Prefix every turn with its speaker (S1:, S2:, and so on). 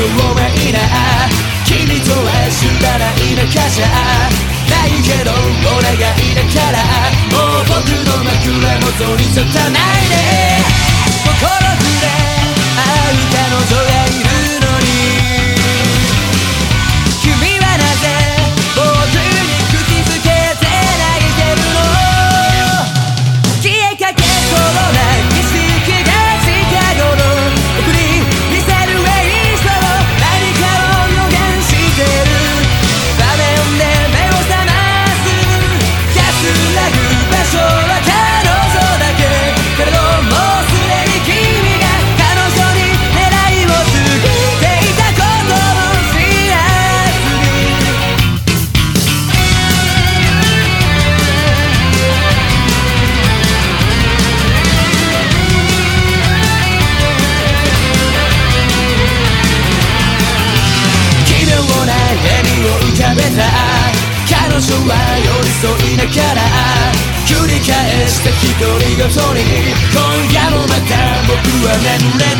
S1: 透明な君とは知らない中じゃないけど俺がいたから。もう僕の枕元に立たないで女は寄り添いながら繰り返した独り言に今夜もまた僕は眠れない。